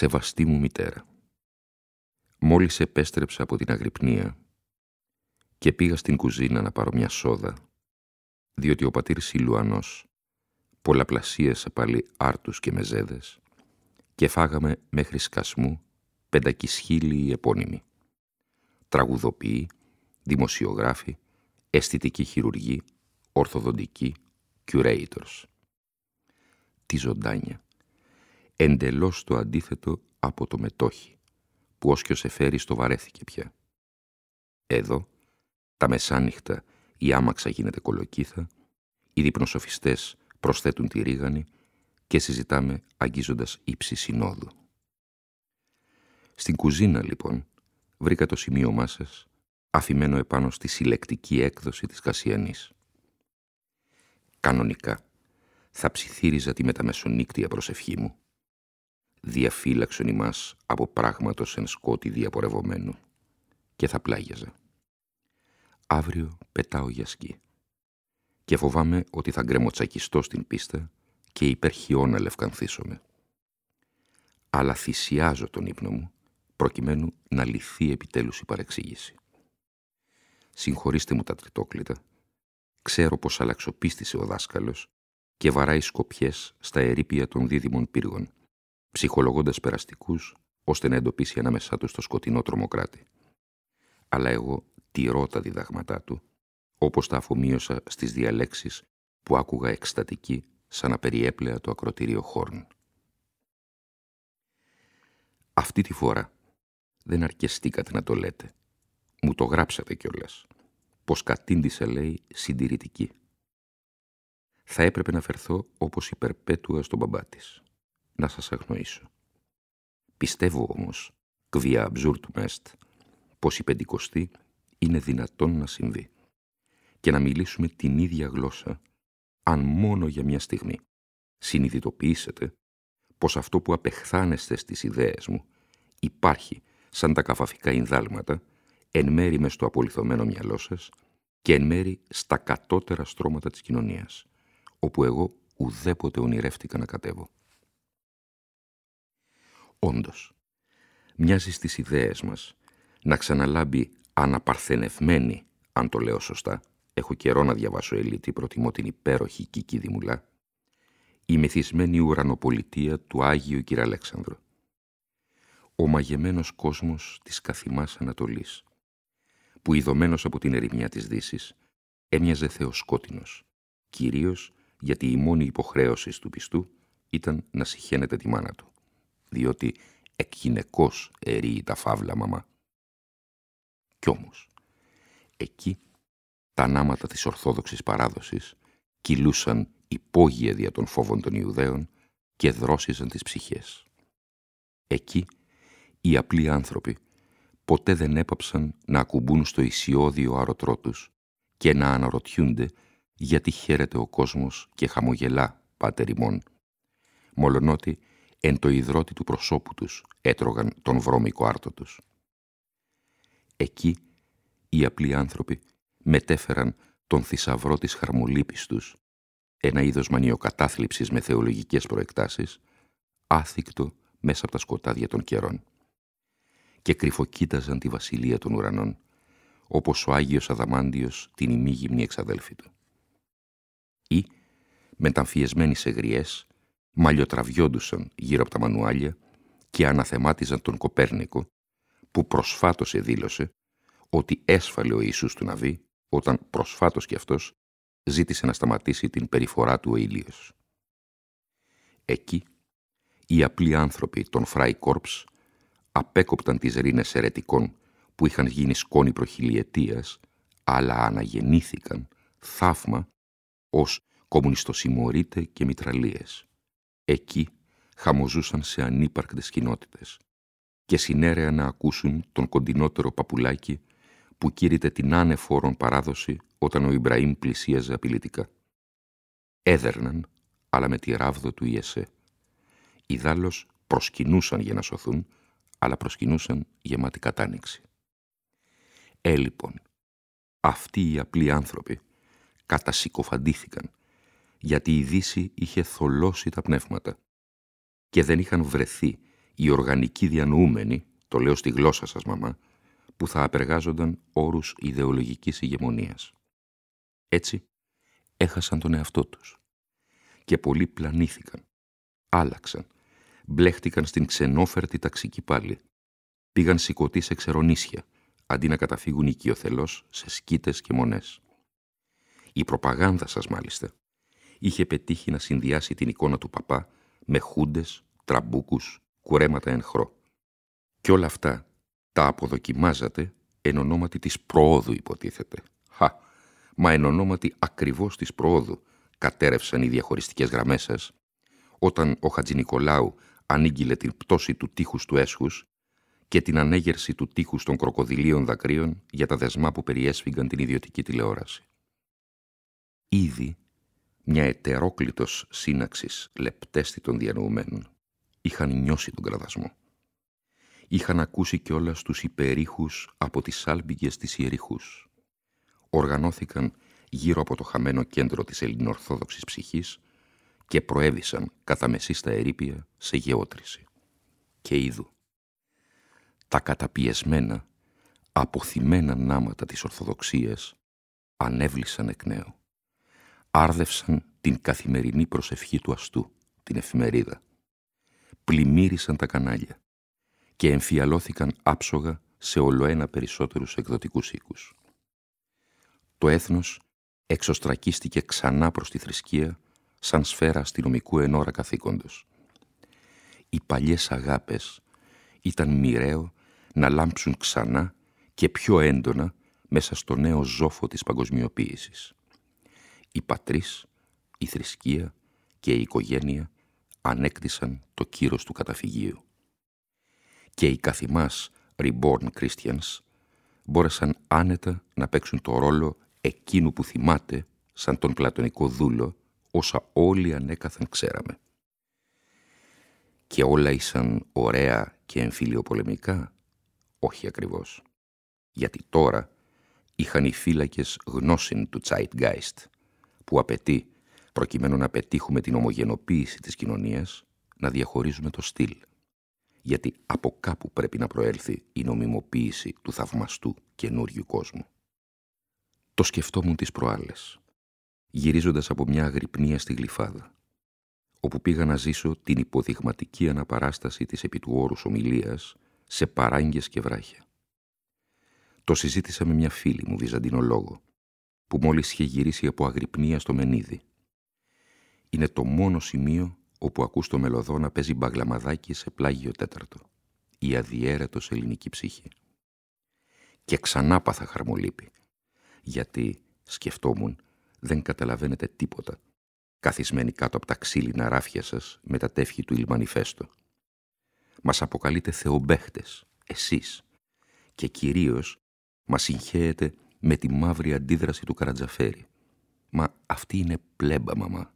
Σεβαστή μου μητέρα. Μόλις επέστρεψα από την αγρυπνία και πήγα στην κουζίνα να πάρω μια σόδα, διότι ο πατήρ Σιλουανός πολλαπλασίασε πάλι άρτους και μεζέδες και φάγαμε μέχρι σκασμού πεντακισχύλιοι επώνυμοι. Τραγουδοποιοί, δημοσιογράφοι, αισθητικοί χειρουργοί, ορθοδοντικοί, curators. Τι ζωντάνια εντελώς το αντίθετο από το μετόχι, που όσκιος εφέρει στο βαρέθηκε πια. Εδώ, τα μεσάνυχτα η άμαξα γίνεται κολοκύθα, οι διπνοσοφιστές προσθέτουν τη ρίγανη και συζητάμε αγγίζοντας ύψη συνόδου. Στην κουζίνα, λοιπόν, βρήκα το σημείο μάσας, αφημένο επάνω στη συλλεκτική έκδοση της Κασιανής. Κανονικά, θα ψιθύριζα τη μεταμεσονύκτια προσευχή μου, διαφύλαξον ημάς από πράγματος εν σκότη διαπορευομένου και θα πλάγιαζα. Αύριο πετάω για σκι και φοβάμαι ότι θα γκρεμοτσακιστώ στην πίστα και υπερχιώ να λευκανθίσομαι. Αλλά θυσιάζω τον ύπνο μου προκειμένου να λυθεί επιτέλους η παρεξήγηση. Συγχωρήστε μου τα τριτόκλητα. Ξέρω πως αλλαξοπίστησε ο δάσκαλος και βαράει σκοπιές στα ερήπια των δίδυμων πύργων ψυχολογώντας περαστικούς, ώστε να εντοπίσει ανάμεσά τους το σκοτεινό τρομοκράτη. Αλλά εγώ τηρώ τα διδάγματά του, όπως τα αφομοίωσα στις διαλέξεις που άκουγα εκστατική σαν να περιέπλεα το ακροτήριο Χόρν. Αυτή τη φορά δεν αρκεστήκατε να το λέτε. Μου το γράψατε κιόλας. Πως κατήντησε, λέει, συντηρητική. Θα έπρεπε να φερθώ όπως η Περπέτουα στον μπαμπά της να σας αγνοήσω. Πιστεύω όμως, κβια absurdum est, πως η πεντηκοστή είναι δυνατόν να συμβεί και να μιλήσουμε την ίδια γλώσσα, αν μόνο για μια στιγμή συνειδητοποιήσετε πως αυτό που απεχθάνεστε στις ιδέες μου υπάρχει σαν τα καφαφικά ινδάλματα, εν μέρη μες στο απολυθωμένο μυαλό σας και εν μέρη στα κατώτερα στρώματα της κοινωνίας, όπου εγώ ουδέποτε ονειρεύτηκα να κατέβω. Όντως, μοιάζει στις ιδέες μας να ξαναλάμπει αναπαρθενευμένη, αν το λέω σωστά, έχω καιρό να διαβάσω ελίτη, προτιμώ την υπέροχη Κίκη Δημουλά, η μεθυσμένη ουρανοπολιτεία του Άγιου Κυρ Αλέξανδρου. Ο μαγεμένος κόσμος της καθημάς Ανατολής, που ειδωμένος από την ερημιά της Δύσης, έμοιαζε θεοσκότεινος, κυρίως γιατί η μόνη υποχρέωση του πιστού ήταν να συχαίνεται τη μάνα του διότι εκ γυναικός ερεί τα φαύλα μαμά. Κι όμως, εκεί τα ανάματα της Ορθόδοξης παράδοσης κυλούσαν υπόγεια δια των φόβων των Ιουδαίων και δρόσιζαν τις ψυχές. Εκεί οι απλοί άνθρωποι ποτέ δεν έπαψαν να ακουμπούν στο ισιώδιο αρωτρό τους και να αναρωτιούνται γιατί χαίρεται ο κόσμος και χαμογελά, πάτερ ημών, μολονότι εν το υδρότη του προσώπου τους έτρωγαν τον βρώμικο άρτο τους. Εκεί οι απλοί άνθρωποι μετέφεραν τον θησαυρό της χαρμολύπης τους, ένα είδος μανιοκατάθλιψης με θεολογικές προεκτάσεις, άθικτο μέσα από τα σκοτάδια των καιρών. Και κρυφοκοίταζαν τη βασιλεία των ουρανών, όπως ο Άγιος Αδαμάντιος την ημίγυμνη εξαδέλφη του. Ή, μεταμφιεσμένοι σε γριές, μαλλιοτραβιόντουσαν γύρω από τα μανουάλια και αναθεμάτιζαν τον Κοπέρνικο, που προσφάτως εδήλωσε ότι έσφαλε ο Ιησούς του Ναβί όταν προσφάτως κι αυτός ζήτησε να σταματήσει την περιφορά του ο ήλιος. Εκεί, οι απλοί άνθρωποι των Φράι Κόρψ απέκοπταν τις ρήνες ερετικών που είχαν γίνει σκόνη προχιλιετίας, αλλά αναγεννήθηκαν θαύμα ως κομμουνιστοσημωρίτε και μητραλίες. Εκεί χαμοζούσαν σε ανύπαρκτες κοινότητες και συνέρεαν να ακούσουν τον κοντινότερο παπουλάκι που κήρυτε την άνεφόρον παράδοση όταν ο Ιμπραήμ πλησίαζε απειλητικά. Έδερναν, αλλά με τη ράβδο του Ιεσέ. Οι δάλος προσκυνούσαν για να σωθούν, αλλά προσκυνούσαν γεμάτη κατάνοιξη. Ε, λοιπόν, αυτοί οι απλοί άνθρωποι κατασυκοφαντήθηκαν, γιατί η Δύση είχε θολώσει τα πνεύματα και δεν είχαν βρεθεί οι οργανικοί διανοούμενοι, το λέω στη γλώσσα σας μαμά, που θα απεργάζονταν όρους ιδεολογικής ηγεμονίας. Έτσι, έχασαν τον εαυτό τους. Και πολλοί πλανήθηκαν, άλλαξαν, μπλέχτηκαν στην ξενόφερτη ταξική πάλι. Πήγαν σηκωτοί σε ξερονίσια, αντί να καταφύγουν οικειοθελώς σε σκήτες και μονές. Η προπαγάνδα σας μάλιστα είχε πετύχει να συνδυάσει την εικόνα του παπά με χούντες, τραμπούκους, κουρέματα εν χρω. Κι όλα αυτά τα αποδοκιμάζατε εν ονόματι της προόδου υποτίθεται. Χα, μα εν ονόματι ακριβώς της προόδου κατέρρευσαν οι διαχωριστικές γραμμές σας, όταν ο Χατζηνικολάου ανήγγειλε την πτώση του τείχους του αίσχους και την ανέγερση του τείχους των κροκοδιλίων δακρύων για τα δεσμά που περιέσφυγαν την ιδιωτική τηλεόραση. Ήδη μια ετερόκλητος σύναξης λεπτέστη διανοουμένων είχαν νιώσει τον κραδασμό. Είχαν ακούσει κιόλας τους υπερήχους από τις άλμπιγγες της Ιεριχούς. Οργανώθηκαν γύρω από το χαμένο κέντρο της ελληνοορθόδοξης ψυχής και προέβησαν κατά μεσή στα ερήπια σε γεώτρηση. Και είδου. Τα καταπιεσμένα, αποθυμένα νάματα της Ορθοδοξίας ανέβλησαν εκ νέου. Άρδευσαν την καθημερινή προσευχή του αστού, την εφημερίδα. Πλημμύρισαν τα κανάλια και εμφιαλώθηκαν άψογα σε ολοένα περισσότερους εκδοτικούς οίκους. Το έθνος εξωστρακίστηκε ξανά προς τη θρησκεία σαν σφαίρα αστυνομικού ενόρα καθήκοντος. Οι παλιές αγάπες ήταν μοιραίο να λάμψουν ξανά και πιο έντονα μέσα στο νέο ζόφο της παγκοσμιοποίησης. Η πατρίς, η θρησκεία και η οικογένεια ανέκτησαν το κύρος του καταφυγίου. Και οι καθημάς Reborn Christians μπόρεσαν άνετα να παίξουν το ρόλο εκείνου που θυμάται σαν τον πλατωνικό δούλο όσα όλοι ανέκαθεν ξέραμε. Και όλα ήσαν ωραία και εμφυλιοπολεμικά. Όχι ακριβώς. Γιατί τώρα είχαν οι φύλακες γνώσιν του Zeitgeist, που απαιτεί, προκειμένου να πετύχουμε την ομογενοποίηση της κοινωνίας, να διαχωρίζουμε το στυλ. Γιατί από κάπου πρέπει να προέλθει η νομιμοποίηση του θαυμαστού καινούριου κόσμου. Το σκεφτόμουν τις προάλλες γυρίζοντας από μια αγρυπνία στη Γλυφάδα, όπου πήγα να ζήσω την υποδειγματική αναπαράσταση της επί του όρους ομιλίας σε παράγγες και βράχια. Το συζήτησα με μια φίλη μου, βυζαντινολόγο, που μόλις είχε γυρίσει από αγρυπνία στο Μενίδη. Είναι το μόνο σημείο όπου ακούς το μελωδό να παίζει μπαγλαμαδάκι σε πλάγιο τέταρτο. Η αδιέρετος ελληνική ψυχή. Και ξανά πάθα χαρμολύπη, γιατί, σκεφτόμουν, δεν καταλαβαίνετε τίποτα, καθισμένοι κάτω από τα ξύλινα ράφια σας με τα τεύχη του Ιλμανιφέστο. Μας αποκαλείτε θεομπέχτες, εσείς, και κυρίως μας συγχαίετε με τη μαύρη αντίδραση του Καρατζαφέρη. Μα αυτή είναι πλέμπα, μαμά.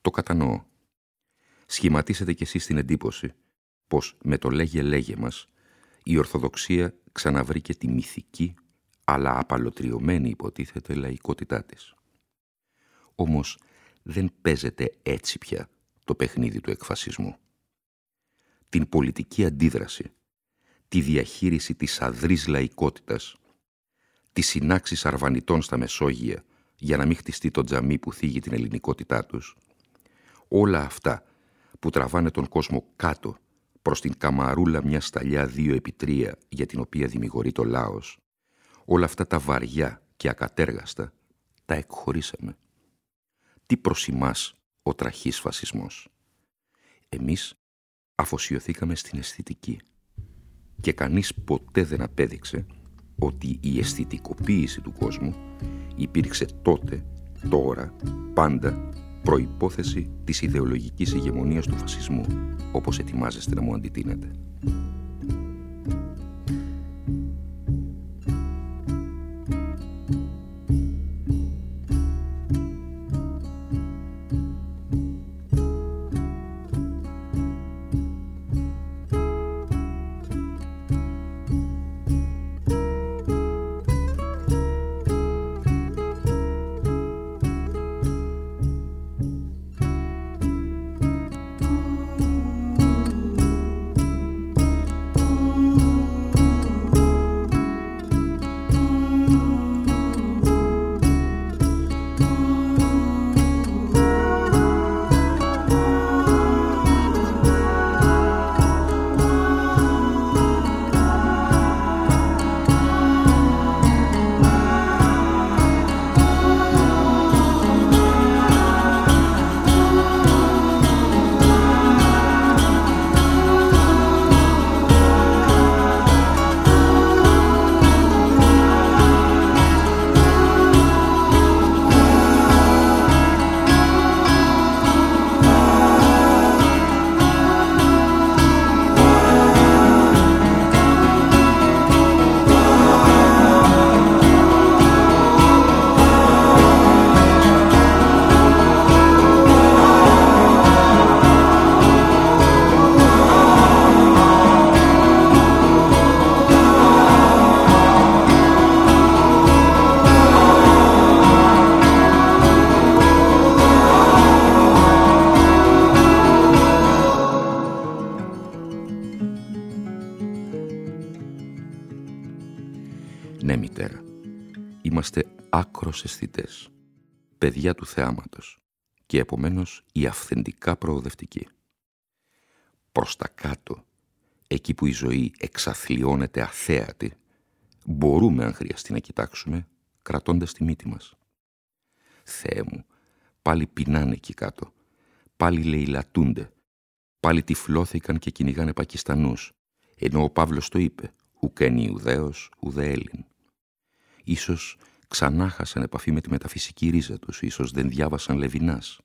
Το κατανοώ. Σχηματίσετε κι εσείς την εντύπωση πως με το λέγε-λέγε μας η Ορθοδοξία ξαναβρήκε τη μυθική αλλά απαλωτριωμένη υποτίθεται λαϊκότητά της. Όμως δεν παίζεται έτσι πια το παιχνίδι του εκφασισμού. Την πολιτική αντίδραση, τη διαχείριση της αδρής λαϊκότητας, τις συνάξεις αρβανιτών στα Μεσόγεια για να μην χτιστεί το τζαμί που θίγει την ελληνικότητά τους, όλα αυτά που τραβάνε τον κόσμο κάτω προς την καμαρούλα μια σταλιά δύο επί τρία για την οποία δημιουργεί το λάος, όλα αυτά τα βαριά και ακατέργαστα τα εκχωρήσαμε. Τι προς εμάς ο τραχής φασισμός; Εμείς αφοσιωθήκαμε στην αισθητική και κανείς ποτέ δεν απέδειξε ότι η αισθητικοποίηση του κόσμου υπήρξε τότε, τώρα, πάντα προϋπόθεση της ιδεολογικής ηγεμονίας του φασισμού, όπως ετοιμάζεστε να μου αντιτείνετε. Αισθητές, παιδιά του θεάματος και επομένως η αυθεντικά προοδευτική. Προς τα κάτω, εκεί που η ζωή εξαθλιώνεται αθέατη, μπορούμε αν χρειαστεί να κοιτάξουμε, κρατώντας τη μύτη μας. Θεέ μου, πάλι πεινάνε εκεί κάτω, πάλι λαιλατούνται, πάλι τυφλώθηκαν και κυνηγάνε Πακιστανούς, ενώ ο Παύλος το είπε, ουκένει Ιουδαίος, ουδέ Έλλην. Ίσως ξανά χάσαν επαφή με τη μεταφυσική ρίζα τους, ίσως δεν διάβασαν Λεβινάς.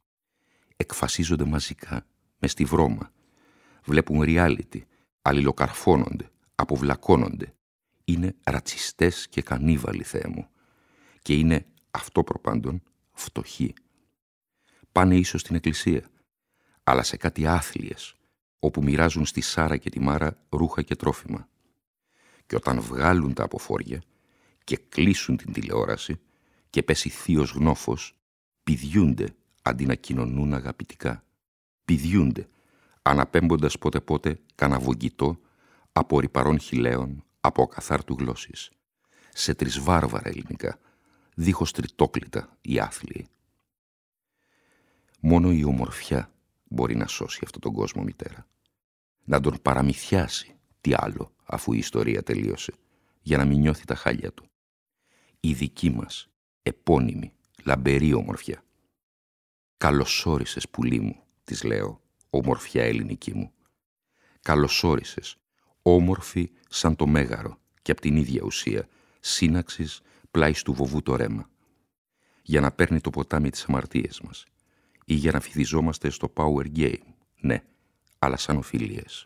Εκφασίζονται μαζικά, μες στη βρώμα. Βλέπουν reality, αλληλοκαρφώνονται, αποβλακώνονται. Είναι ρατσιστές και κανίβαλοι, Θεέ μου. Και είναι, αυτό προπάντων, φτωχοί. Πάνε ίσως στην εκκλησία, αλλά σε κάτι άθλιες, όπου μοιράζουν στη Σάρα και τη Μάρα ρούχα και τρόφιμα. Και όταν βγάλουν τα αποφόρια, και κλείσουν την τηλεόραση και πέσει θείος γνώφος, πηδιούνται αντί να κοινωνούν αγαπητικά. Πηδιούνται, αναπέμποντας πότε πότε καναβογγητό από ρηπαρών χιλέων, από ακαθάρτου γλώσσης. Σε τρισβάρβαρα ελληνικά, δίχως τριτόκλητα οι άθλιοι. Μόνο η ομορφιά μπορεί να σώσει αυτόν τον κόσμο μητέρα. Να τον παραμυθιάσει, τι άλλο, αφού η ιστορία τελείωσε, για να μην νιώθει τα χάλια του η δική μας, επώνυμη, λαμπερή ομορφιά. «Καλωσόρισες, πουλί μου», της λέω, ομορφιά ελληνική μου. «Καλωσόρισες, όμορφη σαν το μέγαρο και απ' την ίδια ουσία, σύναξης πλάις του βοβού το ρέμα. Για να παίρνει το ποτάμι τις αμαρτίες μας ή για να φιδιζόμαστε στο power game, ναι, αλλά σαν οφειλίες.